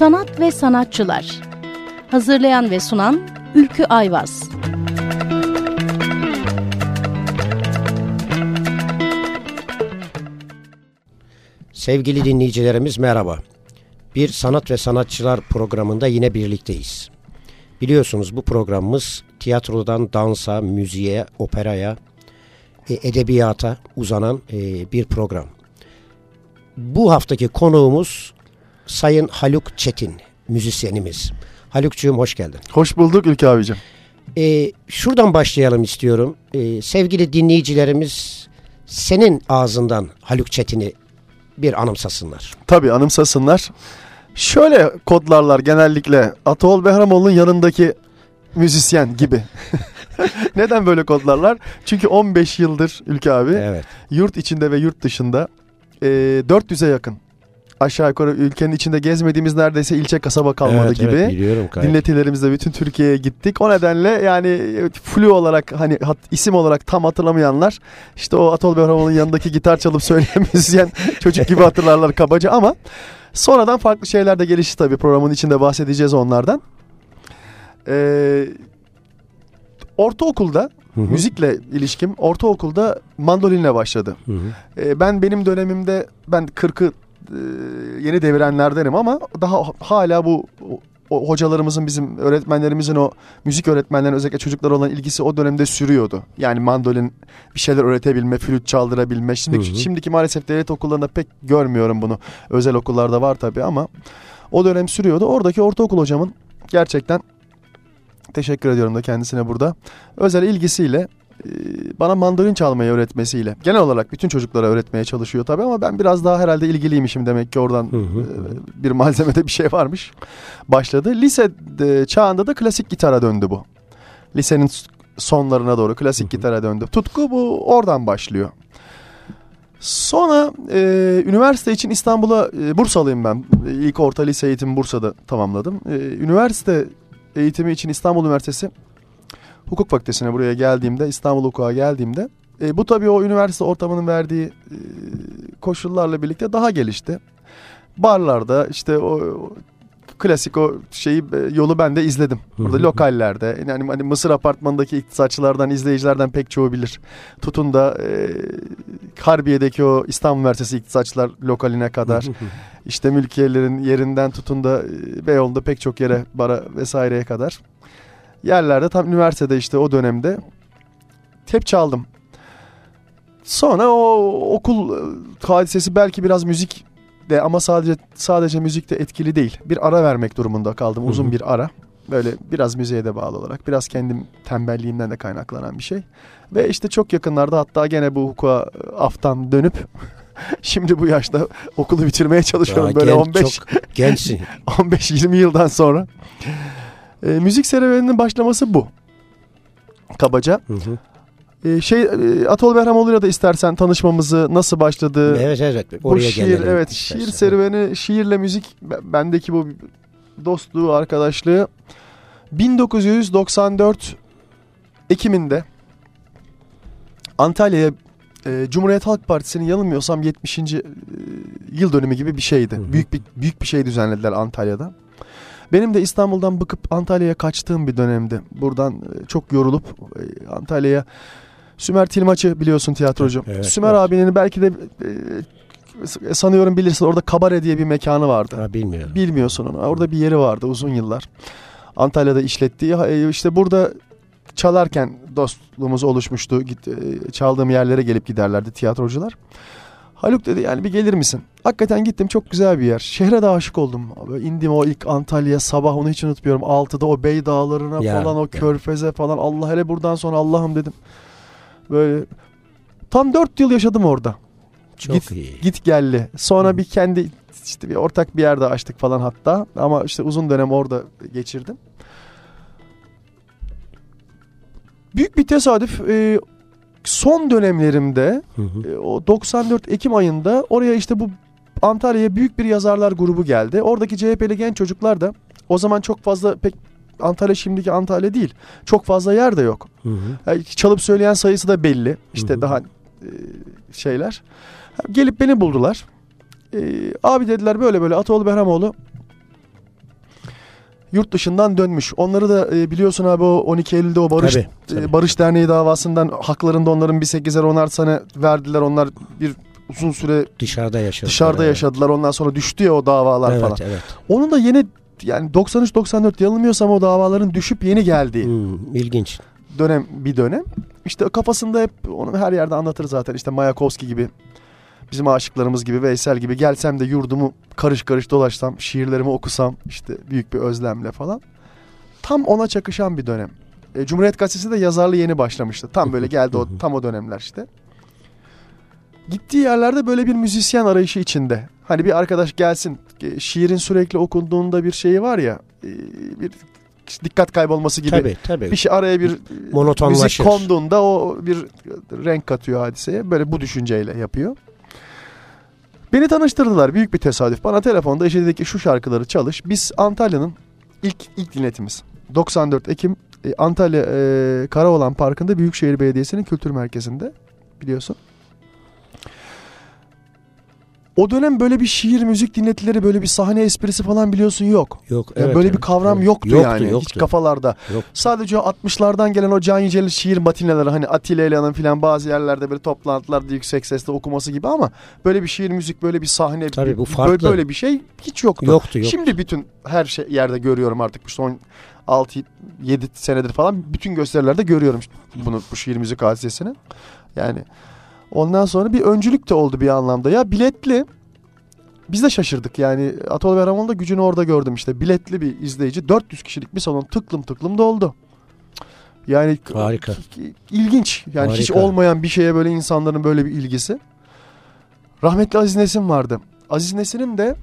Sanat ve Sanatçılar Hazırlayan ve sunan Ülkü Ayvaz Sevgili dinleyicilerimiz merhaba. Bir Sanat ve Sanatçılar programında yine birlikteyiz. Biliyorsunuz bu programımız tiyatrodan dansa, müziğe, operaya, e, edebiyata uzanan e, bir program. Bu haftaki konuğumuz Sayın Haluk Çetin, müzisyenimiz. Halukcuğum hoş geldin. Hoş bulduk Ülke abicim. Ee, şuradan başlayalım istiyorum. Ee, sevgili dinleyicilerimiz senin ağzından Haluk Çetin'i bir anımsasınlar. Tabii anımsasınlar. Şöyle kodlarlar genellikle Atol Behramoğlu'nun yanındaki müzisyen gibi. Neden böyle kodlarlar? Çünkü 15 yıldır Ülke abi Evet. yurt içinde ve yurt dışında e, 400'e yakın aşağı yukarı ülkenin içinde gezmediğimiz neredeyse ilçe kasaba kalmadı evet, gibi. Evet, biliyorum gayet. Dinletilerimizle bütün Türkiye'ye gittik. O nedenle yani flu olarak hani hat, isim olarak tam hatırlamayanlar işte o Atol Behramoğlu'nun yanındaki gitar çalıp söyleyen müzisyen çocuk gibi hatırlarlar kabaca ama sonradan farklı şeyler de gelişti tabii programın içinde bahsedeceğiz onlardan. Ee, ortaokulda Hı hı. müzikle ilişkim ortaokulda mandolinle başladı. Hı hı. Ee, ben benim dönemimde ben 40'ı e, yeni devirenlerdenim ama daha hala bu o, hocalarımızın bizim öğretmenlerimizin o müzik öğretmenlerinin özellikle çocuklara olan ilgisi o dönemde sürüyordu. Yani mandolin bir şeyler öğretebilme, flüt çaldırabilme. Şimdi Hı hı. şimdiki maalesef devlet okullarında pek görmüyorum bunu. Özel okullarda var tabii ama o dönem sürüyordu. Oradaki ortaokul hocamın gerçekten teşekkür ediyorum da kendisine burada. Özel ilgisiyle e, bana mandolin çalmayı öğretmesiyle. Genel olarak bütün çocuklara öğretmeye çalışıyor tabii ama ben biraz daha herhalde ilgiliymişim demek ki oradan Hı hı. bir malzemede bir şey varmış. Başladı. Lise çağında da klasik gitara döndü bu. Lisenin sonlarına doğru klasik Hı hı. gitara döndü. Tutku bu oradan başlıyor. Sonra e, üniversite için İstanbul'a e, Bursalıyım ben. İlk orta lise eğitimi Bursa'da tamamladım. E, üniversite eğitimi için İstanbul Üniversitesi Hukuk Fakültesine buraya geldiğimde İstanbul Hukuk'a geldiğimde e, bu tabii o üniversite ortamının verdiği e, koşullarla birlikte daha gelişti. Barlarda işte o, klasik o şeyi e, yolu ben de izledim. Burada Hı hı. lokallerde yani hani Mısır apartmanındaki iktisatçılardan izleyicilerden pek çoğu bilir. Tutun da e, Harbiye'deki o İstanbul Üniversitesi iktisatçılar lokaline kadar işte mülkiyelerin yerinden tutun da e, Beyoğlu'nda pek çok yere bara vesaireye kadar yerlerde tam üniversitede işte o dönemde hep çaldım. Sonra o okul e, hadisesi belki biraz müzik de ama sadece sadece müzik de etkili değil. Bir ara vermek durumunda kaldım. Uzun bir ara. Böyle biraz müziğe de bağlı olarak. Biraz kendim tembelliğimden de kaynaklanan bir şey. Ve işte çok yakınlarda hatta gene bu hukuka e, aftan dönüp şimdi bu yaşta okulu bitirmeye çalışıyorum. Daha Böyle genç, 15 Çok gençsin. 15-20 yıldan sonra. E, müzik serüveninin başlaması bu. Kabaca. Hı hı. E, şey e, Atol Behramoğlu'yla da istersen tanışmamızı nasıl başladı? evet evet. bu Oraya şiir gelelim evet istersen. şiir serüveni şiirle müzik bendeki bu dostluğu arkadaşlığı 1994 Ekim'inde Antalya'ya e, Cumhuriyet Halk Partisi'nin yanılmıyorsam 70. e, yıl dönümü gibi bir şeydi. Hı hı. Büyük bir büyük bir şey düzenlediler Antalya'da. Benim de İstanbul'dan bıkıp Antalya'ya kaçtığım bir dönemdi. Buradan e, çok yorulup e, Antalya'ya Sümer Tilmaç'ı biliyorsun tiyatrocu. Evet, Sümer evet. abinin belki de e, sanıyorum bilirsin orada Kabare diye bir mekanı vardı. Ha, bilmiyorum. Bilmiyorsun onu. Orada bir yeri vardı uzun yıllar. Antalya'da işlettiği. E, işte burada çalarken dostluğumuz oluşmuştu. E, çaldığım yerlere gelip giderlerdi tiyatrocular. Haluk dedi yani bir gelir misin? Hakikaten gittim çok güzel bir yer. Şehre de aşık oldum. Böyle indim o ilk Antalya sabah onu hiç unutmuyorum. Altıda o Bey Dağları'na Ya, falan o ya. körfeze falan. Allah hele buradan sonra Allah'ım dedim. Böyle tam dört yıl yaşadım orada. Çok Git- iyi. Git gelli. Sonra Hı. bir kendi işte bir ortak bir yerde açtık falan hatta. Ama işte uzun dönem orada geçirdim. Büyük bir tesadüf e, son dönemlerimde Hı hı. e, o 94 Ekim ayında oraya işte bu Antalya'ya büyük bir yazarlar grubu geldi. Oradaki CHP'li genç çocuklar da o zaman çok fazla pek Antalya şimdiki Antalya değil. Çok fazla yer de yok. Hı hı. Yani çalıp söyleyen sayısı da belli. İşte Hı hı. daha e, şeyler. Gelip beni buldular. E, abi dediler böyle böyle Ataoğlu Behramoğlu yurt dışından dönmüş. Onları da e, biliyorsun abi o 12 Eylül'de o Barış Tabii, e, tabii. Barış Derneği davasından haklarında onların bir 8'er 10'ar sene verdiler. Onlar bir uzun süre Dışarıda yaşadılar. dışarıda evet. yaşadılar. Ondan sonra düştü ya o davalar Evet, falan. evet. Onun da yeni yani 93-94 yanılmıyorsam o davaların düşüp yeni geldiği Hmm, ilginç. dönem bir dönem. İşte kafasında hep onu her yerde anlatır zaten. İşte Mayakovski gibi bizim aşıklarımız gibi Veysel gibi gelsem de yurdumu karış karış dolaşsam şiirlerimi okusam işte büyük bir özlemle falan. Tam ona çakışan bir dönem. E, Cumhuriyet Gazetesi de yazarlığı yeni başlamıştı. Tam böyle geldi o tam o dönemler işte. Gittiği yerlerde böyle bir müzisyen arayışı içinde. Hani bir arkadaş gelsin e, şiirin sürekli okunduğunda bir şeyi var ya e, bir dikkat kaybolması gibi Tabii tabii. bir şey araya bir Monotonlaşır. müzik konduğunda o bir renk katıyor hadiseye. Böyle bu düşünceyle yapıyor. Beni tanıştırdılar. Büyük bir tesadüf. Bana telefonda işte dedi ki şu şarkıları çalış. Biz Antalya'nın ilk ilk dinletimiz. 94 Ekim e, Antalya e, Karaoğlan Parkı'nda Büyükşehir Belediyesi'nin kültür merkezinde biliyorsun. O dönem böyle bir şiir, müzik dinletileri, böyle bir sahne esprisi falan biliyorsun yok. Yok Yani evet. böyle evet, bir kavram evet. yoktu, Yoktu, yani hiç yoktu. kafalarda. Yok. Sadece o 60'lardan gelen o Can Yücel'in şiir matineleri hani Atilla İlhan'ın filan bazı yerlerde böyle toplantılarda yüksek sesle okuması gibi ama böyle bir şiir müzik böyle bir sahne Tabii bu böyle, farklı. böyle bir şey hiç yoktu. Yoktu yok. Şimdi bütün her şey yerde görüyorum artık bu son 6 7 senedir falan bütün gösterilerde görüyorum bunu bu şiir müzik hadisesini. Yani ondan sonra bir öncülük de oldu bir anlamda. Ya biletli biz de şaşırdık yani Atol Behramoğlu da gücünü orada gördüm işte. Biletli bir izleyici 400 kişilik bir salon tıklım tıklım doldu. Yani Harika. ilginç. Yani hiç Harika. olmayan bir şeye böyle insanların böyle bir ilgisi. Rahmetli Aziz Nesin vardı. Aziz Nesin'in de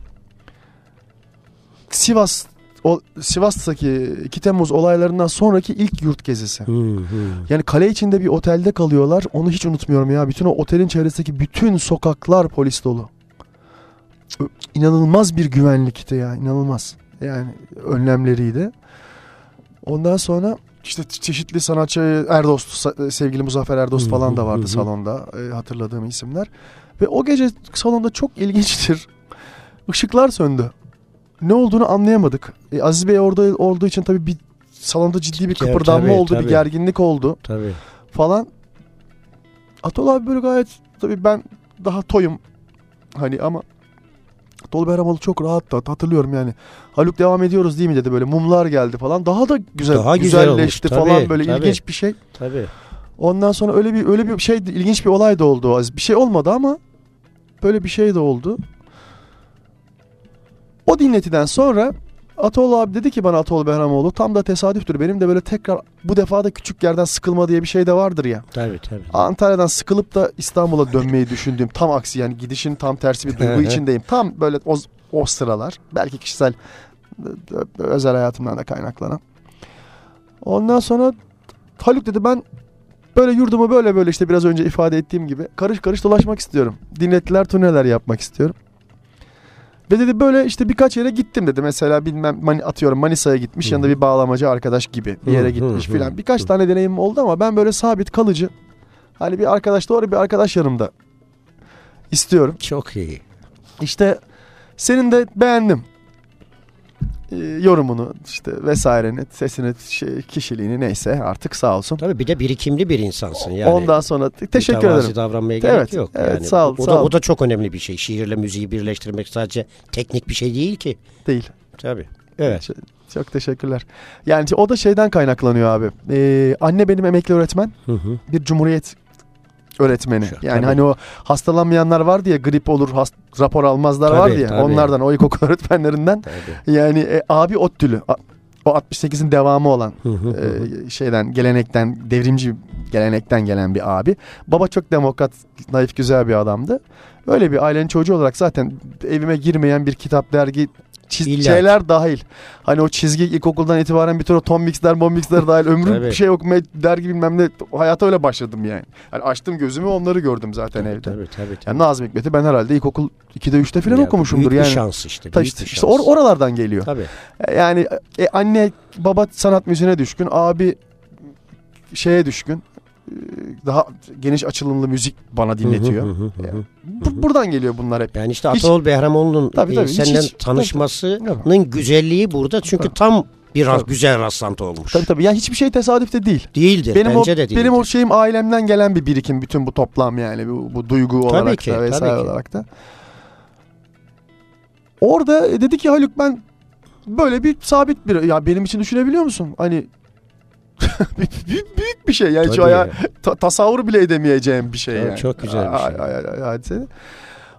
Sivas o Sivas'taki 2 Temmuz olaylarından sonraki ilk yurt gezisi. Hı, hı. Yani kale içinde bir otelde kalıyorlar. Onu hiç unutmuyorum ya. Bütün o otelin çevresindeki bütün sokaklar polis dolu. İnanılmaz bir güvenlikti ya. inanılmaz. Yani önlemleriydi. Ondan sonra işte çeşitli sanatçı Erdost, sevgili Muzaffer Erdost falan da vardı salonda e, hatırladığım isimler. Ve o gece salonda çok ilginçtir. Işıklar söndü. Ne olduğunu anlayamadık. E, Aziz Bey orada olduğu için tabii bir salonda ciddi bir kıpırdanma tabii, oldu, bir tabii. gerginlik oldu Tabii. falan. Atol abi böyle gayet tabii ben daha toyum hani ama Atol Behramoğlu çok rahat da hatırlıyorum yani. Haluk devam ediyoruz değil mi dedi böyle mumlar geldi falan. Daha da güzel Daha güzel güzelleşti tabii, falan böyle tabii. ilginç bir şey. Tabii. Ondan sonra öyle bir öyle bir şey ilginç bir olay da oldu. Bir şey olmadı ama böyle bir şey de oldu. O dinletiden sonra Atol abi dedi ki bana Atol Behramoğlu tam da tesadüftür. Benim de böyle tekrar bu defa da küçük yerden sıkılma diye bir şey de vardır ya. Tabii tabii. Antalya'dan sıkılıp da İstanbul'a dönmeyi düşündüğüm tam aksi yani gidişin tam tersi bir duygu içindeyim. Tam böyle o, o sıralar belki kişisel özel hayatımdan da kaynaklanan. Ondan sonra Haluk dedi ben böyle yurdumu böyle böyle işte biraz önce ifade ettiğim gibi karış karış dolaşmak istiyorum. Dinlettiler turneler yapmak istiyorum. Ve dedi böyle işte birkaç yere gittim dedi. Mesela bilmem mani, atıyorum Manisa'ya gitmiş Hı. yanında bir bağlamacı arkadaş gibi bir yere gitmiş filan. Birkaç tane deneyimim oldu ama ben böyle sabit kalıcı hani bir arkadaş doğru bir arkadaş yanımda istiyorum. Çok iyi. İşte senin de beğendim. Ee, yorumunu işte vesaireni, sesini, şey, kişiliğini neyse artık sağ olsun. Tabii bir de birikimli bir insansın yani. Ondan sonra te- teşekkür Mütevazi ederim. davranmaya Evet, gerek yok. evet, yani. sağ ol, O sağ da, ol. o da çok önemli bir şey. Şiirle müziği birleştirmek sadece teknik bir şey değil ki. Değil. Tabii. Evet. Çok, çok teşekkürler. Yani o da şeyden kaynaklanıyor abi. Ee, anne benim emekli öğretmen. Hı hı. bir cumhuriyet öğretmeni. Şu- yani tabii. hani o hastalanmayanlar vardı ya grip olur hast- rapor almazlar Tabii, vardı ya tabii. onlardan o ilkokul öğretmenlerinden. Tabii. Yani e, abi ODTÜ'lü A- o 68'in devamı olan e, şeyden gelenekten devrimci gelenekten gelen bir abi. Baba çok demokrat, naif güzel bir adamdı. Öyle bir ailenin çocuğu olarak zaten evime girmeyen bir kitap, dergi, çiz- İlla şeyler dahil. Hani o çizgi ilkokuldan itibaren bütün o Tom Mix'ler, Mix'ler dahil ömrüm Tabii. bir şey okumaya, dergi bilmem ne hayata öyle başladım yani. yani açtım gözümü onları gördüm zaten evde. Tabii tabii. tabii. Yani Nazım Hikmet'i ben herhalde ilkokul 2'de 3'te falan Ya, okumuşumdur büyük yani. bir şans işte. Büyük işte, bir işte şans. or- oralardan geliyor. Tabii. Yani e, anne baba sanat müziğine düşkün, abi şeye düşkün. Ee, Daha geniş açılımlı müzik bana dinletiyor. Hı hı hı hı hı. Bu- buradan geliyor bunlar hep. Yani işte Hiç- Atol Behramoğlu'nun Tabii, e, tabii, hiç- senden hiç- tanışmasının tabii. güzelliği burada. Çünkü Tabii. tam bir Tabii. güzel rastlantı olmuş. Tabii tabii. Yani hiçbir şey tesadüf de değil. Değildir. Benim Bence o de değildir. benim o şeyim ailemden gelen bir birikim bütün bu toplam yani bu, bu duygu olarak ki, da tabii vesaire ki. olarak da. Orada e, dedi ki Haluk ben böyle bir sabit bir ya benim için düşünebiliyor musun? Hani büyük, büyük bir şey yani Tabii. aya ta- tasavvur bile edemeyeceğim bir şey Tabii, yani. çok güzel bir şey. ay- ay- hadise.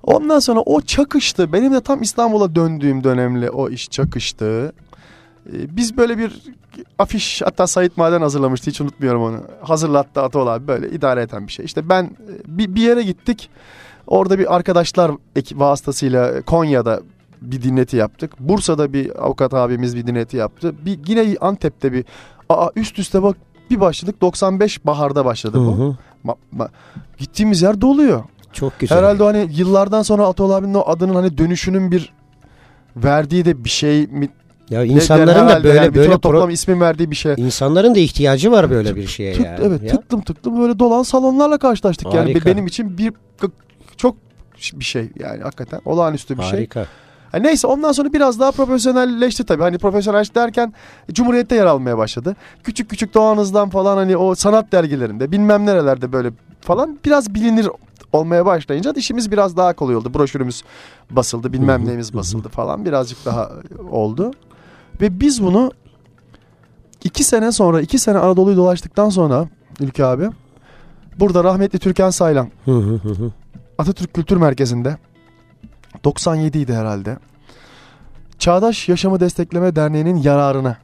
Ondan sonra o çakıştı. Benim de tam İstanbul'a döndüğüm dönemle o iş çakıştı. Ee, Biz böyle bir afiş hatta Sait Maden hazırlamıştı hiç unutmuyorum onu. Hazırlattı Atol abi böyle idare eden bir şey. İşte ben e, bir, bir yere gittik. Orada bir arkadaşlar vasıtasıyla Konya'da bir dinleti yaptık. Bursa'da bir avukat abimiz bir dinleti yaptı. Bir yine Antep'te bir aa üst üste bak bir başladık 95 baharda başladı bu. hı. Ma- ma- gittiğimiz yer doluyor. Çok güzel. Herhalde hani yıllardan sonra Atol abinin o adının hani dönüşünün bir verdiği de bir şey mi? Ya insanların da böyle yani böyle o toplam pro- ismin verdiği bir şey. insanların da ihtiyacı var böyle bir şeye Tık- yani. evet Ya. tıklım tıklım böyle dolan salonlarla karşılaştık yani Harika. benim için bir çok bir şey yani hakikaten olağanüstü bir şey. Harika. Ha, neyse ondan sonra biraz daha profesyonelleşti tabii. Hani profesyonelleşti derken Cumhuriyet'te yer almaya başladı. Küçük küçük Doğanız'dan falan hani o sanat dergilerinde bilmem nerelerde böyle falan biraz bilinir olmaya başlayınca işimiz biraz daha kolay oldu. Broşürümüz basıldı bilmem neyimiz basıldı falan birazcık daha oldu. Ve biz bunu iki sene sonra iki sene Anadolu'yu dolaştıktan sonra Ülke abi burada rahmetli Türkan Saylan. Atatürk Kültür Merkezi'nde 97 idi herhalde. Çağdaş Yaşamı Destekleme Derneği'nin yararına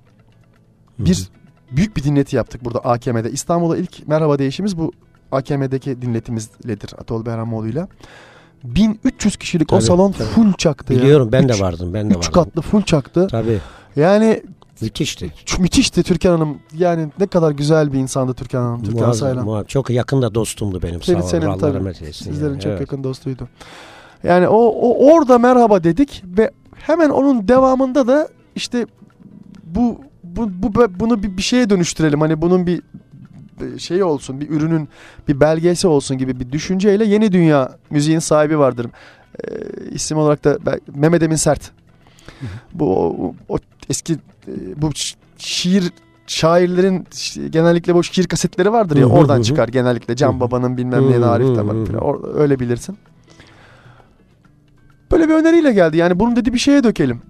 bir büyük bir dinleti yaptık burada AKM'de. İstanbul'a ilk merhaba değişimiz bu AKM'deki dinletimizledir Atol Behramoğlu'yla. 1300 kişilik o Tabii, salon tabii. full çaktı ya. Biliyorum ben de Üç- vardım. Ben de Üç vardım. katlı full çaktı. Tabii. Yani Müthişti. müthişti Türkan Hanım. Yani ne kadar güzel bir insandı Türkan Hanım. Türkan Muazzam, Saylan. muazzam. Çok yakın da dostumdu benim. Senin, sağ ol. senin Allah tabii. rahmet eylesin Sizlerin yani. çok Evet. yakın dostuydu. Yani o, o orada merhaba dedik ve hemen onun devamında da işte bu bu, bu bunu bir, bir şeye dönüştürelim. Hani bunun bir şeyi olsun, bir ürünün bir belgesi olsun gibi bir düşünceyle Yeni Dünya müziğin sahibi vardır. Ee, isim olarak da Mehmet Emin Sert. Bu o, o eski e, bu şi- şiir şairlerin genellikle bu şiir kasetleri vardır ya oradan çıkar genellikle Can. Baba'nın bilmem ne Arif Or- öyle bilirsin. Böyle bir öneriyle geldi yani bunu dedi bir şeye dökelim.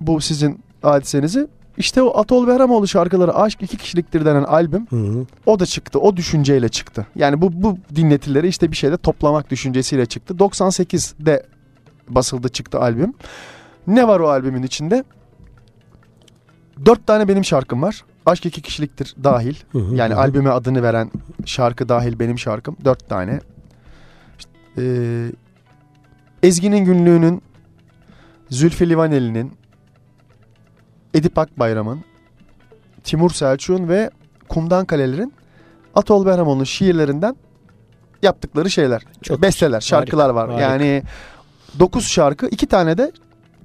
Bu sizin hadisenizi. İşte o Atol Behramoğlu şarkıları Aşk iki kişiliktir denen albüm Hı hı. o da çıktı. O düşünceyle çıktı. Yani bu bu dinletileri işte bir şeyde toplamak düşüncesiyle çıktı. 98'de basıldı çıktı albüm. Ne var o albümün içinde? Dört tane benim şarkım var. Aşk iki kişiliktir dahil. Hı hı. Yani Hı albüme adını veren şarkı dahil benim şarkım. Dört tane. İşte, eee, Ezgi'nin Günlüğü'nün, Zülfü Livaneli'nin, Edip Akbayram'ın, Timur Selçuk'un ve Kumdan Kalelerin Atol Behramoğlu'nun şiirlerinden yaptıkları şeyler. Çok Besteler, şarkılar var. harika. Yani dokuz şarkı, iki tane de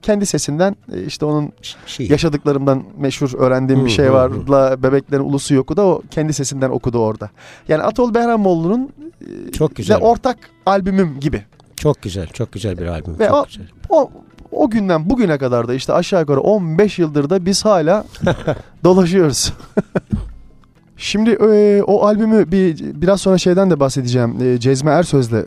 kendi sesinden e, işte onun Şey. yaşadıklarımdan meşhur öğrendiğim bir Hı, şey hı, var. hı. La bebeklerin ulusu yoku da o kendi sesinden okudu orada. Yani Atol Behramoğlu'nun e, Çok güzel. ortak albümüm gibi. Çok güzel. Çok güzel bir albüm. Ve çok o- güzel. O o günden bugüne kadar da işte aşağı yukarı 15 yıldır da biz hala dolaşıyoruz. Şimdi e, o albümü bir biraz sonra şeyden de bahsedeceğim. E, Cezme Ersöz'le e,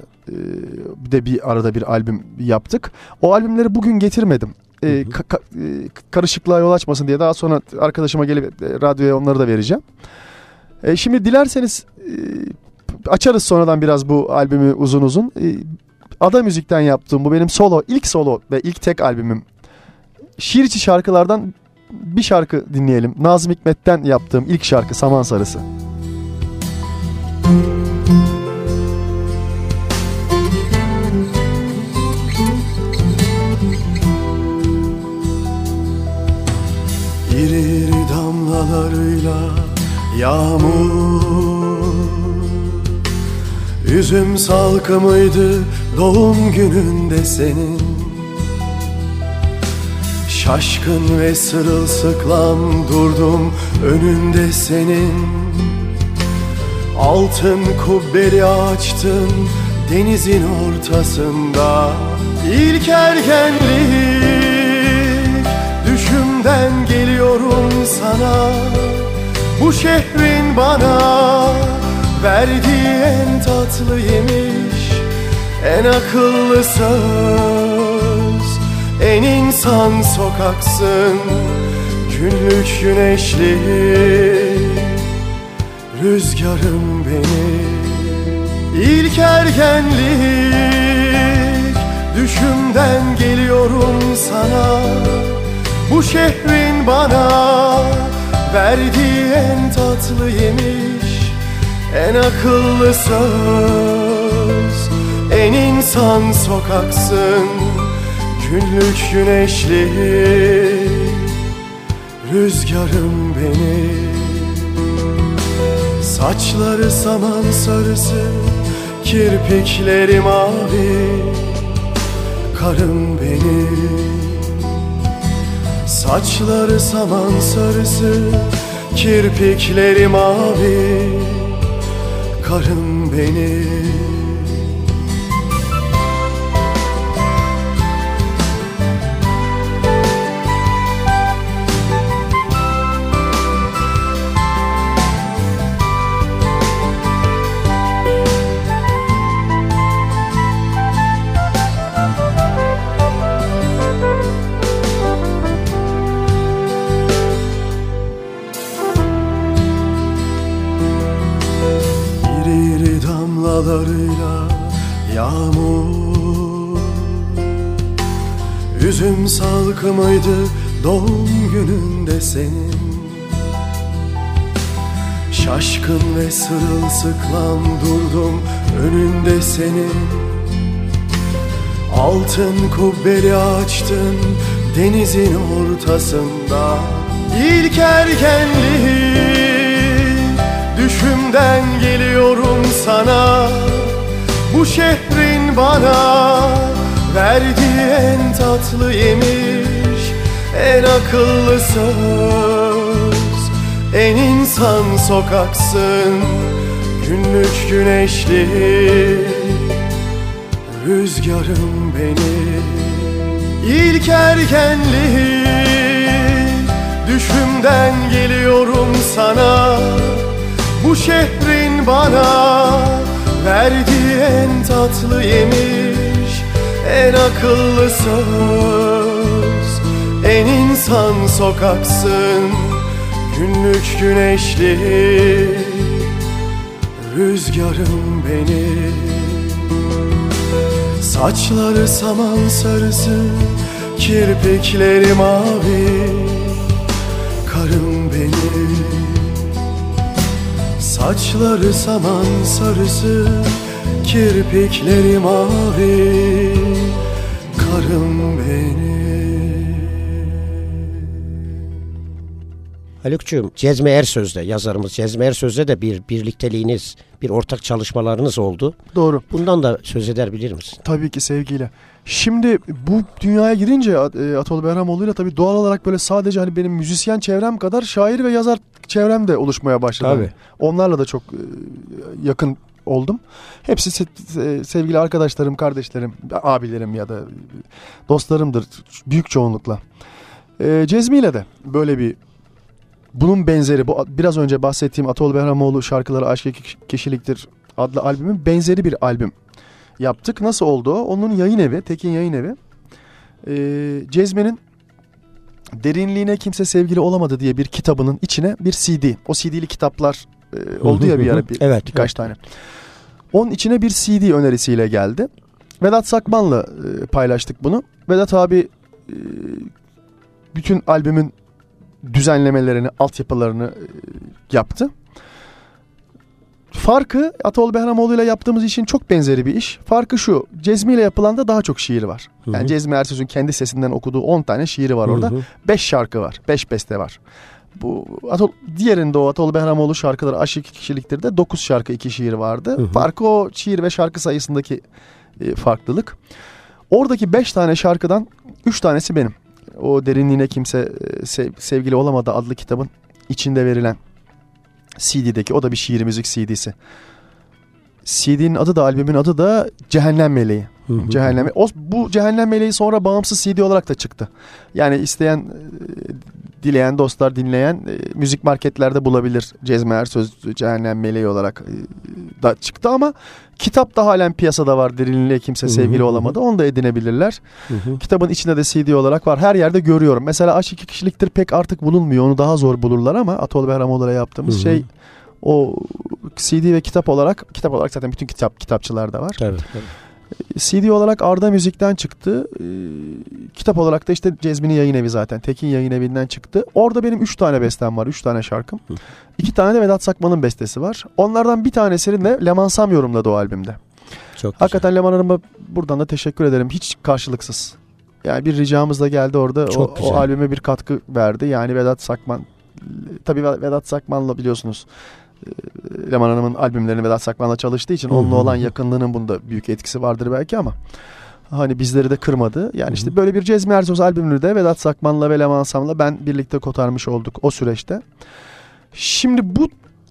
de bir arada bir albüm yaptık. O albümleri bugün getirmedim. E, ka- ka- e, karışıklığa yol açmasın diye daha sonra arkadaşıma gelip e, radyoya onları da vereceğim. E, şimdi dilerseniz e, açarız sonradan biraz bu albümü uzun uzun. E, Ada Müzik'ten yaptığım bu benim solo, ilk solo ve ilk tek albümüm. Şiir içi şarkılardan bir şarkı dinleyelim. Nazım Hikmet'ten yaptığım ilk şarkı Saman Sarısı. İri iri damlalarıyla yağmur Üzüm salkımıydı doğum gününde senin? Şaşkın ve sırılsıklam durdum önünde senin. Altın kubbeli açtın denizin ortasında. İlk ergenlik düşümden geliyorum Bu şehrin bana verdiği en tatlı yemiş En akıllı söz. En insan sokaksın Günlük güneşli Rüzgarım benim İlk ergenlik. Düşümden geliyorum sana Bu şehrin bana Verdiği en tatlı yemiş En akıllı söz En insan sokaksın. Günlük güneşli Rüzgarım benim. Saçları saman sarısı Kirpikleri mavi. Karım benim. Saçları saman sarısı Kirpikleri mavi Karım benim Üzüm salkımıydı doğum gününde senin. Şaşkın ve sırılsıklam durdum önünde senin. Altın kubbeli açtın denizin ortasında. İlk ergenliğim Düşümden geliyorum sana. Bu şehrin bana Verdiği en tatlı yemiş En akıllı söz. En insan sokaksın Günlük güneşli. Rüzgarım benim İlk ergenliğim Düşümden geliyorum sana Bu şehrin bana. Verdiği en tatlı yemiş En akıllı söz En insan sokaksın. Günlük güneşli Rüzgarım benim. Saçları saman sarısı Kirpikleri mavi. Karım benim. Saçları saman sarısı Kirpikleri mavi Karım benim Haluk'cuğum Cezmi Ersöz'de yazarımız Cezmi Ersöz'de de bir birlikteliğiniz, bir ortak çalışmalarınız oldu. Doğru. Bundan da söz eder bilir misin? Tabii ki sevgiyle. Şimdi bu dünyaya girince e, Atol Behramoğlu'yla tabii doğal olarak böyle sadece hani benim müzisyen çevrem kadar şair ve yazar çevrem de oluşmaya başladı. Tabii. Onlarla da çok e, yakın oldum. Hepsi se- e, sevgili arkadaşlarım, kardeşlerim, abilerim ya da dostlarımdır büyük çoğunlukla. E, Cezmi ile de böyle bir bunun benzeri bu biraz önce bahsettiğim Atol Behramoğlu şarkıları Aşk Kişiliktir adlı albümün benzeri bir albüm yaptık. Nasıl oldu? Onun yayın evi, Tekin Yayın Evi. Ee, Cezme'nin Derinliğine Kimse Sevgili Olamadı diye bir kitabının içine bir CD. O CD'li kitaplar e, oldu ya bir ara bir, Evet, birkaç evet. tane. Onun içine bir CD önerisiyle geldi. Vedat Sakman'la e, paylaştık bunu. Vedat abi e, bütün albümün düzenlemelerini, altyapılarını e, yaptı. Farkı Atol Behramoğlu ile yaptığımız işin çok benzeri bir iş. Farkı şu. Cezmi ile yapılanda daha çok şiir var. Hı hı. Yani Cezmi Ersöz'ün kendi sesinden okuduğu 10 tane şiiri var orada. Hı hı. 5 şarkı var. 5 beste var. Bu Atol diğerinde o Atol Behramoğlu şarkıları Aşık iki kişiliktir de 9 şarkı 2 şiir vardı. Hı hı. Farkı o şiir ve şarkı sayısındaki e, farklılık. Oradaki 5 tane şarkıdan 3 tanesi benim. O derinliğine kimse e, sev- sevgili olamadı adlı kitabın içinde verilen CD'deki o da bir şiir müzik CD'si. CD'nin adı da albümün adı da Cehennem Meleği. Cehennem. O, bu Cehennem Meleği sonra bağımsız CD olarak da çıktı. Yani isteyen, e, dileyen dostlar dinleyen e, müzik marketlerde bulabilir. Cezme Ersöz Cehennem Meleği olarak e, da çıktı ama kitap da halen piyasada var. Derinliğe kimse sevgili olamadı. Onu da edinebilirler. Kitabın içinde de CD olarak var. Her yerde görüyorum. Mesela Aşk iki kişiliktir pek artık bulunmuyor. Onu daha zor bulurlar ama Atol Behramoğlu'na yaptığımız şey o CD ve kitap olarak kitap olarak zaten bütün kitap kitapçılarda var. Tabii, tabii. CD olarak Arda Müzik'ten çıktı. Ee, kitap olarak da işte Cezmi'nin yayın evi zaten. Tekin yayın evinden çıktı. Orada benim 3 tane bestem var. 3 tane şarkım. Hı. 2 tane de Vedat Sakman'ın bestesi var. Onlardan bir tanesini de Leman Sam yorumladı o albümde. Çok güzel. Hakikaten Leman Hanım'a buradan da teşekkür ederim. Hiç karşılıksız. Yani bir ricamız da geldi orada. Çok o, güzel. o albüme bir katkı verdi. Yani Vedat Sakman tabii Vedat Sakman'la biliyorsunuz e, Leman Hanım'ın albümlerini Vedat Sakman'la çalıştığı için onunla olan yakınlığının bunda büyük etkisi vardır belki ama hani bizleri de kırmadı. Yani işte böyle bir Cezmi Ersoz albümünü de Vedat Sakman'la ve Leman Sam'la ben birlikte kotarmış olduk o süreçte. Şimdi bu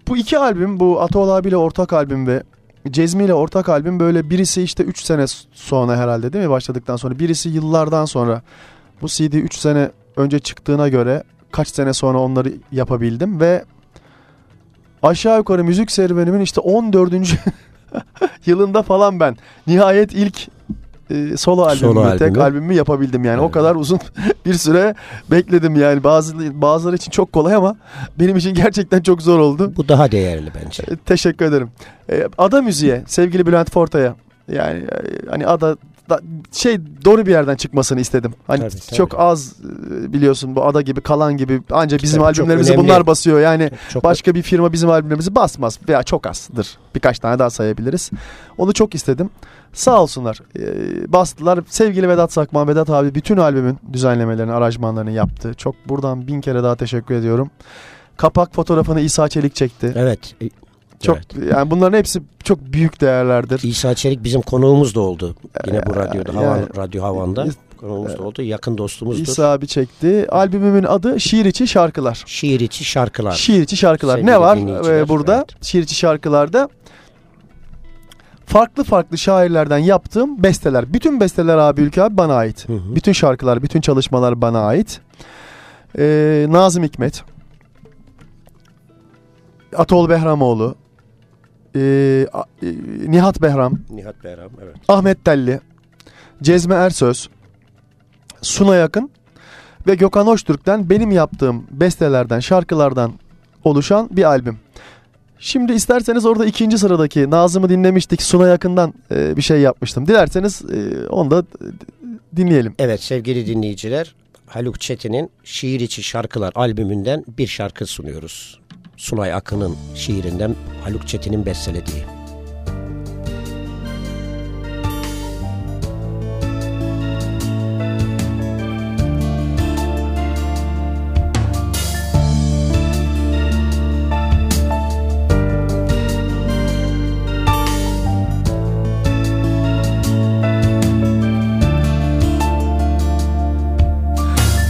bu iki albüm bu Atol abiyle ortak albüm ve Cezmi ile ortak albüm böyle birisi işte 3 sene sonra herhalde değil mi başladıktan sonra birisi yıllardan sonra bu CD 3 sene önce çıktığına göre kaç sene sonra onları yapabildim ve aşağı yukarı müzik serüvenimin işte 14. yılında falan ben nihayet ilk e, solo albümümü, Solo tek albümü. albümümü yapabildim yani. O Evet. kadar uzun bir süre bekledim yani. Bazı bazıları için çok kolay ama benim için gerçekten çok zor oldu. Bu daha değerli bence. E, Teşekkür ederim. E, Ada müziğe, sevgili Bülent Forta'ya yani e, hani ada da- şey doğru bir yerden çıkmasını istedim. Hani Tabii, tabii. çok az e, biliyorsun bu ada gibi kalan gibi anca bizim Tabii, albümlerimizi bunlar basıyor. Yani Çok başka bir firma bizim albümlerimizi basmaz veya çok azdır. Birkaç tane daha sayabiliriz. Onu çok istedim. Sağ olsunlar. E, bastılar. Sevgili Vedat Sakman, Vedat abi bütün albümün düzenlemelerini, aranjmanlarını yaptı. Çok buradan bin kere daha teşekkür ediyorum. Kapak fotoğrafını İsa Çelik çekti. Evet. E, Çok evet. yani bunların hepsi çok büyük değerlerdir. İsa Çelik bizim konuğumuz da oldu. Yine bu radyoda, Havan, yani- Radyo Havan'da konuğumuz da oldu. Yakın dostumuzdur. İsa abi çekti. Albümümün adı Şiir içi şarkılar. Şiir içi şarkılar. Şiir içi şarkılar. Sevgili ne var dinleyiciler, e, burada? evet. Şiir içi şarkılarda farklı farklı şairlerden yaptığım besteler. Bütün besteler abi Ülke abi bana ait. Hı hı. Bütün şarkılar, bütün çalışmalar bana ait. Ee, Nazım Hikmet, Atol Behramoğlu, A- e, Nihat Behram, Nihat Behram evet. Ahmet Telli, Cezme Ersöz, Suna Yakın ve Gökhan Hoştürk'ten benim yaptığım bestelerden, şarkılardan oluşan bir albüm. Şimdi isterseniz orada ikinci sıradaki Nazım'ı dinlemiştik. Suna Yakın'dan e, bir şey yapmıştım. Dilerseniz e, onu da e, dinleyelim. Evet sevgili dinleyiciler Haluk Çetin'in Şiir İçi Şarkılar albümünden bir şarkı sunuyoruz. Sunay Akın'ın şiirinden Haluk Çetin'in bestelediği.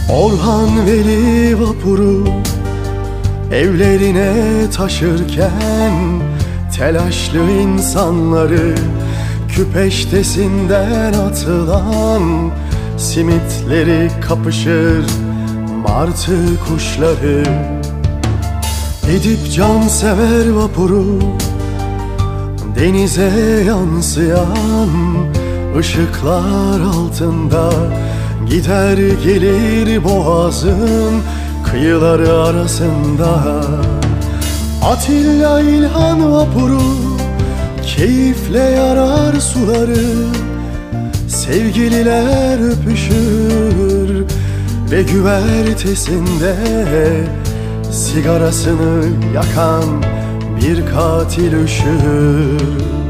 Orhan Veli vapuru evlerine taşırken Telaşlı insanları küpeştesinden atılan Simitleri kapışır martı kuşları. Edip can sever vapuru Denize yansıyan ışıklar altında Gider gelir boğazın kıyıları arasında Atilla İlhan vapuru keyifle yarar suları. Sevgililer öpüşür ve güvertesinde Sigarasını yakan bir katil üşür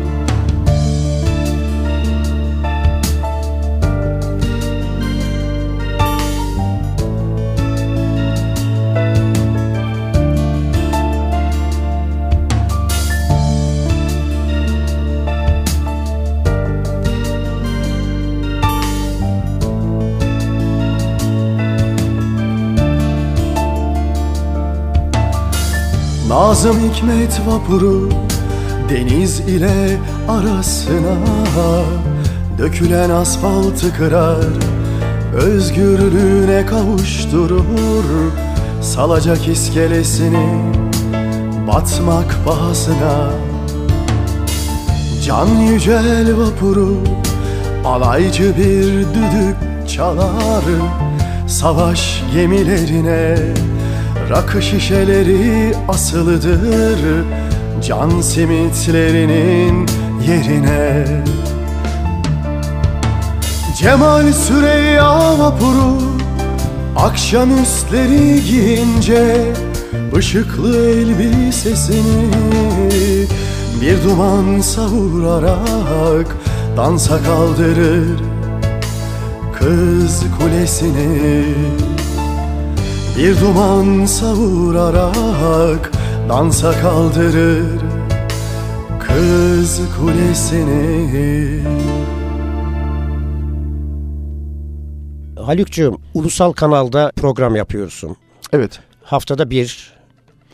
Nazım Hikmet vapuru deniz ile arasına. Dökülen asfaltı kırar Özgürlüğüne kavuşturur. Salacak iskelesini Batmak pahasına. Can yücel vapuru Alaycı bir düdük çalar. Savaş gemilerine Rakı şişeleri asılıdır Can simitlerinin yerine. Cemal Süreyya vapuru Akşamüstleri giyince ışıklı elbisesini Bir duman savurarak dansa kaldırır Kız kulesini Bir duman savurarak dansa kaldırır Kız kulesini Haluk'cuğum ulusal kanalda program yapıyorsun. Evet. Haftada bir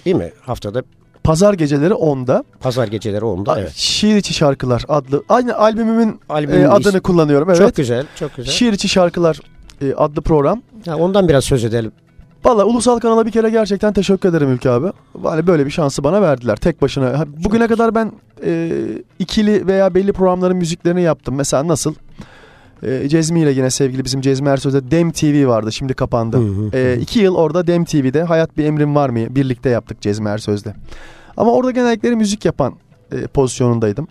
değil mi? Haftada Pazar geceleri 10'da pazar geceleri onda. Evet. Şiir içi şarkılar adlı aynı albümümün Albümün e, adını ismi- kullanıyorum evet. Çok güzel, çok güzel. Şiir içi şarkılar e, adlı program. Ha, ondan biraz söz edelim. Valla ulusal kanala bir kere gerçekten teşekkür ederim Ülke abi. Hani böyle bir şansı bana verdiler tek başına. Bugüne kadar ben e, ikili veya belli programların müziklerini yaptım. Mesela nasıl? E, Cezmi ile yine sevgili bizim Cezmi Ersöz'de Dem TV vardı şimdi kapandı. Hı hı, E, iki yıl orada Dem TV'de Hayat Bir Emrin Var mı? Birlikte yaptık Cezmi Ersöz'de. Ama orada genellikle müzik yapan e, pozisyonundaydım.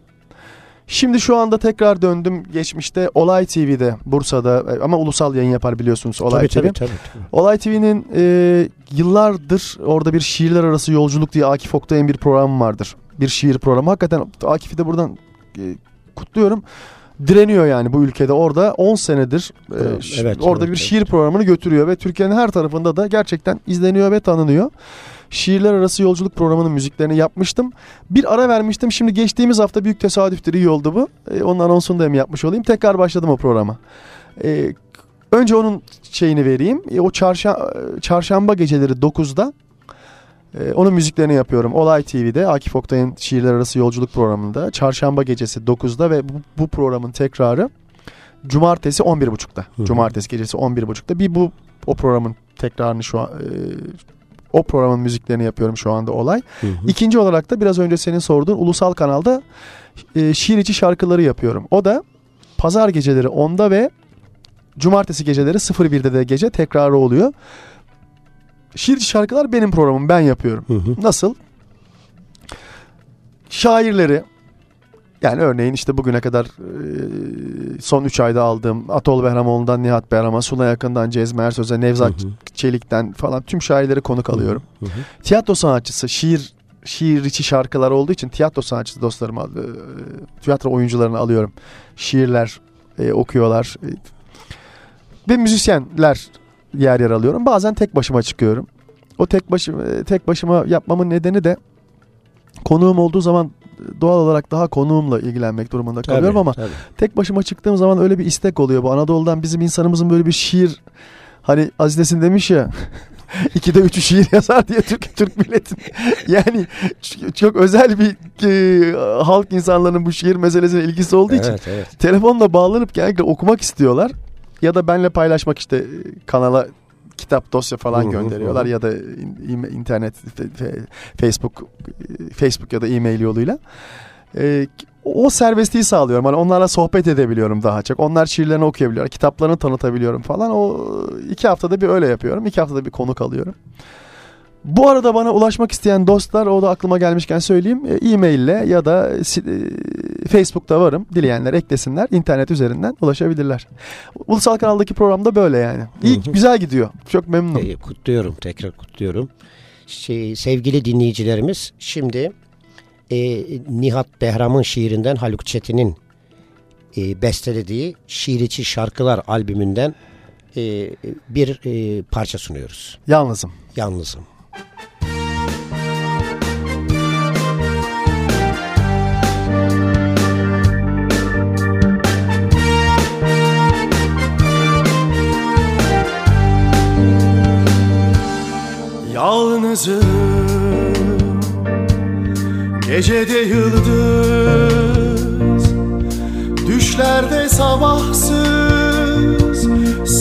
Şimdi şu anda tekrar döndüm. Geçmişte Olay TV'de Bursa'da e, ama ulusal yayın yapar biliyorsunuz Olay tabii, TV. tabii, tabii, tabii. Olay TV'nin e, yıllardır orada bir şiirler arası yolculuk diye Akif Oktay'ın bir programı vardır. Bir şiir programı. Hakikaten Akif'i de buradan e, kutluyorum. Direniyor yani bu ülkede orada 10 senedir e, Evet, orada evet, bir evet. şiir programını götürüyor ve Türkiye'nin her tarafında da gerçekten izleniyor ve tanınıyor. Şiirler arası yolculuk programının müziklerini yapmıştım. Bir ara vermiştim. Şimdi geçtiğimiz hafta büyük tesadüftür iyi oldu bu. E, onun anonsunu da hem yapmış olayım. Tekrar başladım o programa. E, önce onun şeyini vereyim. E, o çarşa, çarşamba geceleri 9'da e, onun müziklerini yapıyorum. Olay TV'de Akif Oktay'ın şiirler arası yolculuk programında. Çarşamba gecesi 9'da ve bu, bu programın tekrarı cumartesi 11.30'da. Hı. Cumartesi gecesi 11.30'da. Bir bu o programın tekrarını şu an e, o programın müziklerini yapıyorum şu anda olay. Hı hı. İkinci olarak da biraz önce senin sorduğun ulusal kanalda e, şiir içi şarkıları yapıyorum. O da pazar geceleri 10'da ve cumartesi geceleri 01'de de gece tekrarı oluyor. Şiir içi şarkılar benim programım ben yapıyorum. Hı hı. Nasıl? Şairleri yani örneğin işte bugüne kadar e, son 3 ayda aldığım Atol Behramoğlu'ndan Nihat Behram'a, Suna Yakın'dan Cezmi Ersöz'e, Nevzat Hı hı. Çelik'ten falan tüm şairleri konuk alıyorum. Hı hı. Tiyatro sanatçısı, şiir şiir içi şarkılar olduğu için tiyatro sanatçısı dostlarımı, e, tiyatro oyuncularını alıyorum. Şiirler e, okuyorlar. Ve müzisyenler yer yer alıyorum. Bazen tek başıma çıkıyorum. O tek başıma tek başıma yapmamın nedeni de konuğum olduğu zaman doğal olarak daha konuğumla ilgilenmek durumunda kalıyorum Tabii, ama tabii. tek başıma çıktığım zaman öyle bir istek oluyor. Bu Anadolu'dan bizim insanımızın böyle bir şiir hani Aziz Nesin demiş ya ikide üçü şiir yazar diye Türk, Türk milletin. Yani çok özel bir e, halk insanların bu şiir meselesine ilgisi olduğu için Evet, evet. telefonla bağlanıp genellikle okumak istiyorlar. Ya da benle paylaşmak işte e, kanala kitap dosya falan gönderiyorlar ya da in- in- internet Facebook Facebook ya da e-mail yoluyla. E, o serbestliği sağlıyorum. Hani onlarla sohbet edebiliyorum daha çok. Onlar şiirlerini okuyabiliyorlar. Kitaplarını tanıtabiliyorum falan. O iki haftada bir öyle yapıyorum. İki haftada bir konuk alıyorum. Bu arada bana ulaşmak isteyen dostlar o da aklıma gelmişken söyleyeyim. E, E-maille ya da si- e, Facebook'ta varım. Dileyenler eklesinler. internet üzerinden ulaşabilirler. Ulusal kanaldaki programda böyle yani. İyi, Hı hı. güzel gidiyor. Çok memnunum. İyi, kutluyorum, tekrar kutluyorum. Şey, sevgili dinleyicilerimiz, şimdi e, Nihat Behram'ın şiirinden Haluk Çetin'in e, bestelediği Şiir İçi Şarkılar albümünden e, bir e, parça sunuyoruz. Yalnızım. Yalnızım. Yalnızım. Gecede yıldız. Düş Düşlerde sabahsız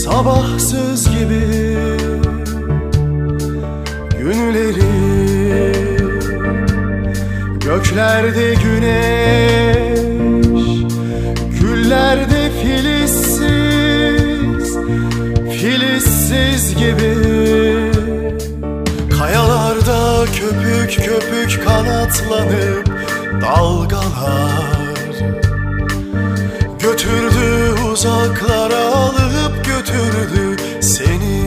Sabahsız gibi. Günleri Göklerde güneş Güllerde filizsiz Filizsiz gibi Kayalarda köpük köpük kanatlanıp dalgalar. Götürdü uzaklara alıp götürdü seni.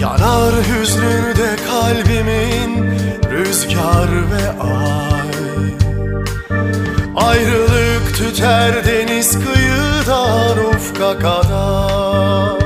Yanar hüznünde kalbimin rüzgar ve ay. Ayrılık tüter deniz kıyıdan ufka kadar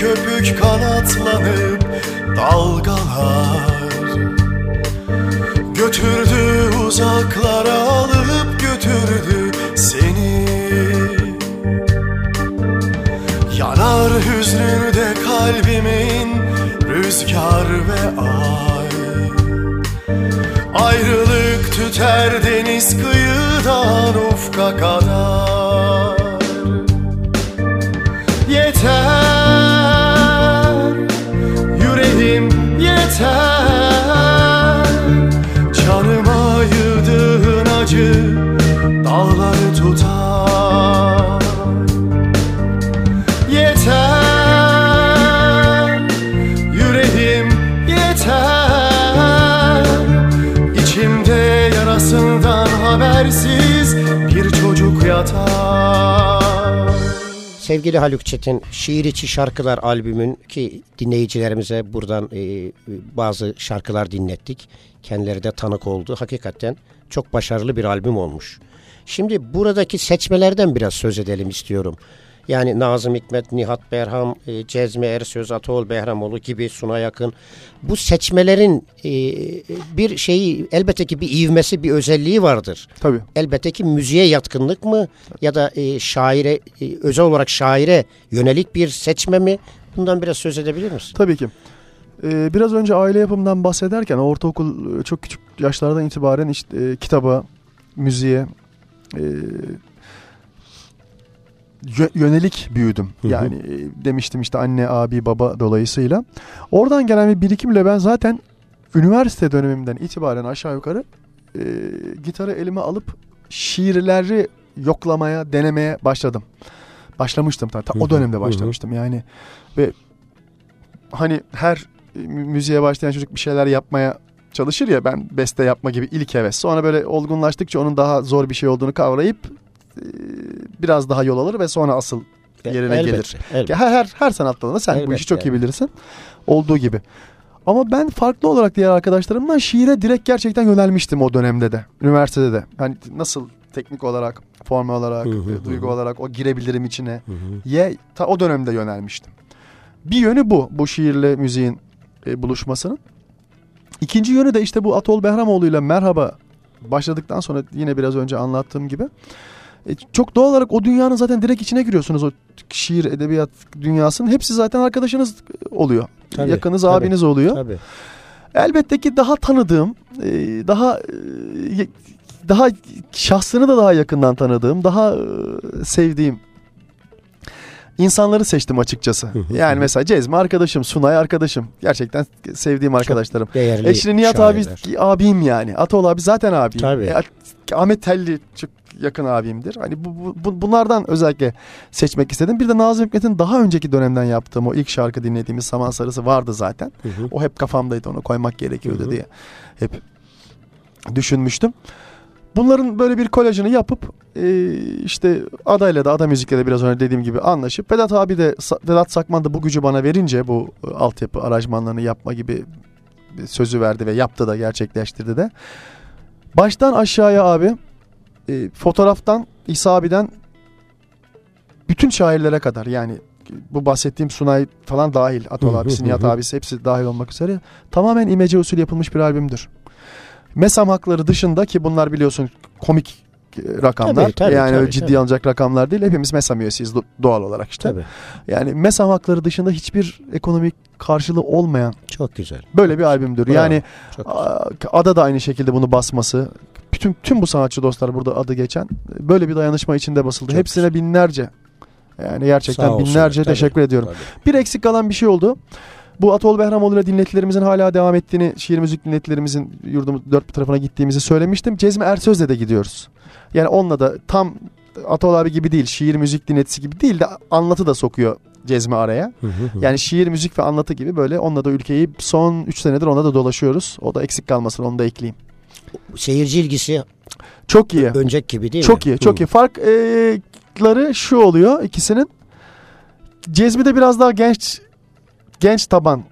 köpük kanatlanıp dalgalar. Götürdü uzaklara alıp götürdü seni. Yanar hüznünde kalbimin rüzgar ve ay. Ayrılık tüter deniz kıyıdan ufka kadar habersiz bir çocuk yatar Sevgili Haluk Çetin, Şiir İçi Şarkılar albümün ki dinleyicilerimize buradan e, bazı şarkılar dinlettik. Kendileri de tanık oldu. Hakikaten çok başarılı bir albüm olmuş. Şimdi buradaki seçmelerden biraz söz edelim istiyorum. Yani Nazım Hikmet, Nihat Berham, e, Cezmi Ersöz, Ataol Behramoğlu gibi Suna Yakın. Bu seçmelerin e, bir şeyi elbette ki bir ivmesi, bir özelliği vardır. Tabii. elbette ki müziğe yatkınlık mı ya da e, şaire e, özel olarak şaire yönelik bir seçme mi? Bundan biraz söz edebilir misin? Tabii ki. Ee, biraz önce aile yapımından bahsederken ortaokul e, çok küçük yaşlardan itibaren işte e, kitaba, müziğe e, yönelik büyüdüm. Yani e, demiştim işte anne, abi, baba dolayısıyla. Oradan gelen bir birikimle ben zaten üniversite dönemimden itibaren aşağı yukarı e, gitarı elime alıp şiirleri yoklamaya, denemeye başladım. Başlamıştım ta, ta o dönemde başlamıştım. Yani ve hani her mü- müziğe başlayan çocuk bir şeyler yapmaya çalışır ya ben beste yapma gibi ilk heves. Sonra böyle olgunlaştıkça onun daha zor bir şey olduğunu kavrayıp biraz daha yol alır ve sonra asıl yerine Elbette, gelir. elbette. Her, her, her sanat dalında sen bu Elbette, işi çok iyi bilirsin. Olduğu gibi. Ama ben farklı olarak diğer arkadaşlarımdan şiire direkt gerçekten yönelmiştim o dönemde de. Üniversitede de. Hani nasıl teknik olarak, form olarak, Hı hı e, duygu hı. olarak o girebilirim içine. Hı hı. Ye ta o dönemde yönelmiştim. Bir yönü bu. Bu şiirle müziğin e, buluşmasının. İkinci yönü de işte bu Atol Behramoğlu ile Merhaba başladıktan sonra yine biraz önce anlattığım gibi e, çok doğal olarak o dünyanın zaten direkt içine giriyorsunuz. O şiir, edebiyat dünyasının hepsi zaten arkadaşınız oluyor. Tabii, Yakınız tabii. abiniz oluyor. Tabii. Elbette ki daha tanıdığım, e, daha e, daha şahsını da daha yakından tanıdığım, daha sevdiğim insanları seçtim açıkçası. Yani mesela Cezmi arkadaşım, Sunay arkadaşım. Gerçekten sevdiğim arkadaşlarım. E şimdi Nihat abi şairler. abim yani. Atol abi zaten abim. Tabii. E, Ahmet Telli çok yakın abimdir. Hani bu, bu- bu- bunlardan özellikle seçmek istedim. Bir de Nazım Hikmet'in daha önceki dönemden yaptığım o ilk şarkı dinlediğimiz Saman Sarısı vardı zaten. Hı hı. O hep kafamdaydı onu koymak gerekiyordu Hı hı. diye hep düşünmüştüm. Bunların böyle bir kolajını yapıp e, işte adayla da ada müzikle de biraz önce dediğim gibi anlaşıp Vedat abi de Vedat Sakman da bu gücü bana verince bu altyapı aranjmanlarını yapma gibi sözü verdi ve yaptı da gerçekleştirdi de. Baştan aşağıya abi e, fotoğraftan İsa abiden bütün şairlere kadar yani bu bahsettiğim Sunay falan dahil Atol abisi, Nihat abisi hepsi dahil olmak üzere tamamen imece usul yapılmış bir albümdür. Mesam hakları dışında ki bunlar biliyorsun komik e, rakamlar. Tabii, tabii, yani tabii, ciddi tabii. alınacak rakamlar değil. Hepimiz Mesam üyesiyiz do- doğal olarak işte. Tabii. Yani Mesam hakları dışında hiçbir ekonomik karşılığı olmayan Çok güzel. böyle bir albümdür. Bravo. Yani Ada da aynı şekilde bunu basması. Bütün tüm bu sanatçı dostlar burada adı geçen böyle bir dayanışma içinde basıldı. Çok Hepsine binlerce yani gerçekten Sağ binlerce tabii, teşekkür ediyorum. tabii. Bir eksik kalan bir şey oldu. Bu Atol Behramoğlu ile dinletilerimizin hala devam ettiğini, şiir müzik dinletilerimizin yurdumuz dört bir tarafına gittiğimizi söylemiştim. Cezmi Ersöz'le de gidiyoruz. Yani onunla da tam Atol abi gibi değil, şiir müzik dinletisi gibi değil de anlatı da sokuyor Cezmi araya. Hı hı hı. Yani şiir, müzik ve anlatı gibi böyle onunla da ülkeyi son 3 senedir ona da dolaşıyoruz. O da eksik kalmasın onu da ekleyeyim. Seyirci ilgisi Çok iyi. önceki gibi değil Çok mi? iyi, çok Hı. iyi. Farkları şu oluyor ikisinin. Cezmi'de biraz daha genç genç taban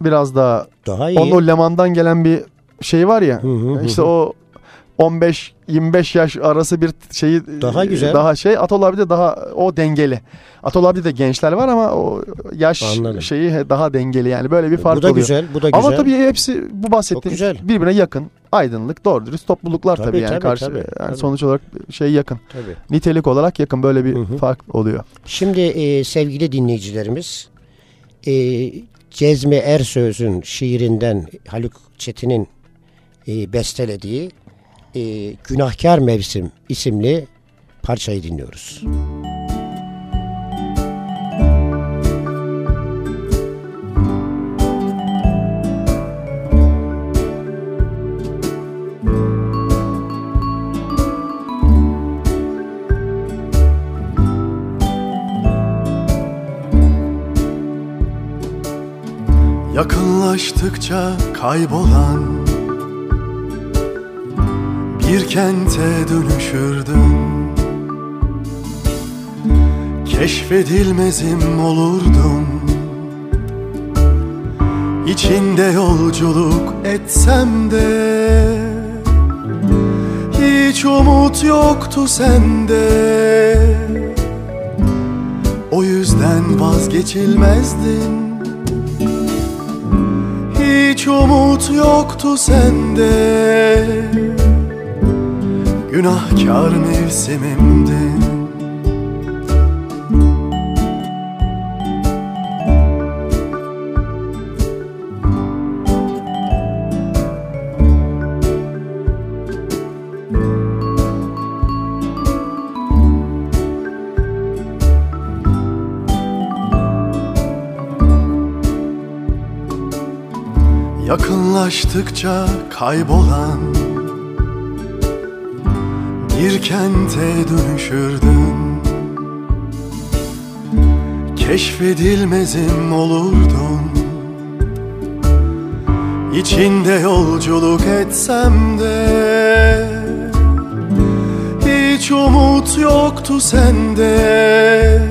biraz daha Daha iyi. onun o Leman'dan gelen bir şey var ya. Hı hı hı işte hı. o 15 25 yaş arası bir şeyi Daha e, güzel. Daha şey Atol abi de daha o dengeli. Atol abi de gençler var ama o yaş Anladım. şeyi daha dengeli yani böyle bir fark bu da oluyor. güzel, bu da güzel. Ama tabii hepsi bu bahsettiğim birbirine yakın. Aydınlık, doğru dürüst topluluklar tabii, Tabii, yani tabii, karşı tabii, yani tabii. sonuç olarak şey yakın. Tabii. Nitelik olarak yakın böyle bir Hı hı. fark oluyor. Şimdi e, sevgili dinleyicilerimiz e, Cezmi Ersöz'ün şiirinden Haluk Çetin'in e, bestelediği e, Günahkar Mevsim isimli parçayı dinliyoruz. Yakınlaştıkça kaybolan Bir kente dönüşürdüm. Keşfedilmezim olurdum. İçinde yolculuk etsem de Hiç umut yoktu sende. O yüzden vazgeçilmezdin. Hiç umut yoktu sende Günahkar mevsimimdin Yakınlaştıkça kaybolan Bir kente dönüşürdün. Keşfedilmezim olurdun. İçinde yolculuk etsem de Hiç umut yoktu sende.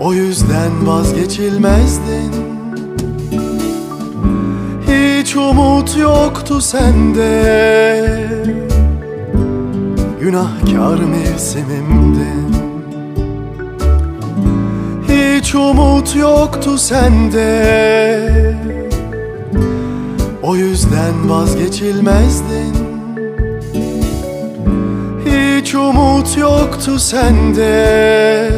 O yüzden vazgeçilmezdin. Hiç umut yoktu sende Günahkar mevsimimdin Hiç umut yoktu sende. O yüzden vazgeçilmezdin. Hiç umut yoktu sende.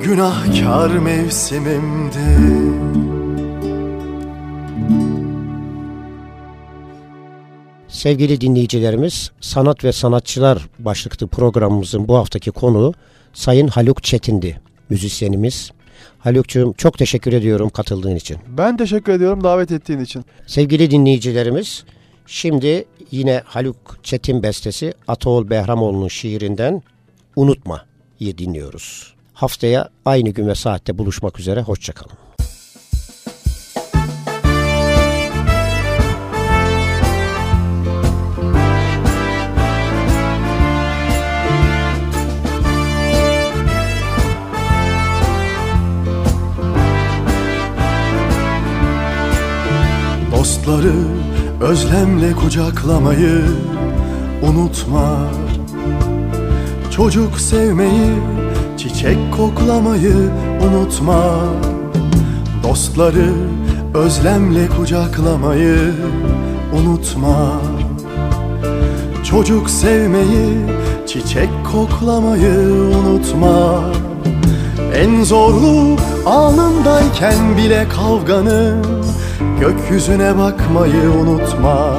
Günahkar mevsimimdin Sevgili dinleyicilerimiz, sanat ve sanatçılar başlıklı programımızın bu haftaki konuğu Sayın Haluk Çetin'di, müzisyenimiz. Haluk'cuğum çok teşekkür ediyorum katıldığın için. Ben teşekkür ediyorum davet ettiğin için. Sevgili dinleyicilerimiz, şimdi yine Haluk Çetin bestesi Ataol Behramoğlu'nun şiirinden Unutma'yı dinliyoruz. Haftaya aynı gün ve saatte buluşmak üzere, hoşçakalın. Dostları özlemle kucaklamayı unutma. Çocuk sevmeyi, çiçek koklamayı unutma. Dostları özlemle kucaklamayı unutma. Çocuk sevmeyi, çiçek koklamayı unutma. En zorlu anındayken bile kavganın Gökyüzüne bakmayı unutma.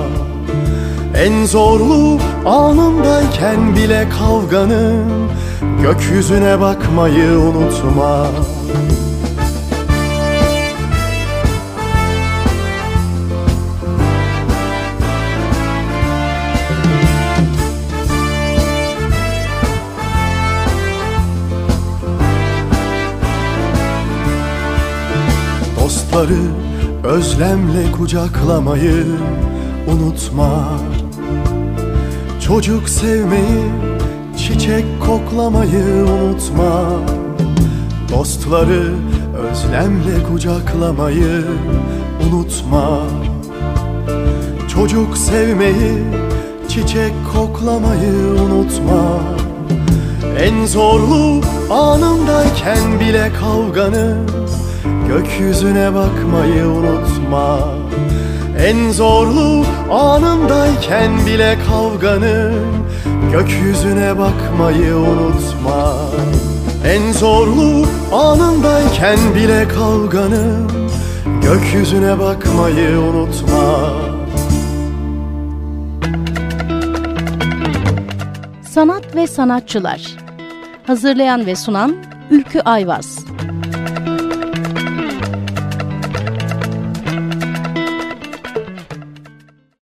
En zorlu anındayken bile kavganın Gökyüzüne bakmayı unutma. Dostları özlemle kucaklamayı unutma. Çocuk sevmeyi, çiçek koklamayı unutma. Dostları özlemle kucaklamayı unutma. Çocuk sevmeyi, çiçek koklamayı unutma. En zorlu anındayken bile kavganın Gökyüzüne bakmayı unutma. En zorlu anındayken bile kavganın Gökyüzüne bakmayı unutma. En zorlu anındayken bile kavganın Gökyüzüne bakmayı unutma. Sanat ve sanatçılar. Hazırlayan ve sunan Ülkü Ayvaz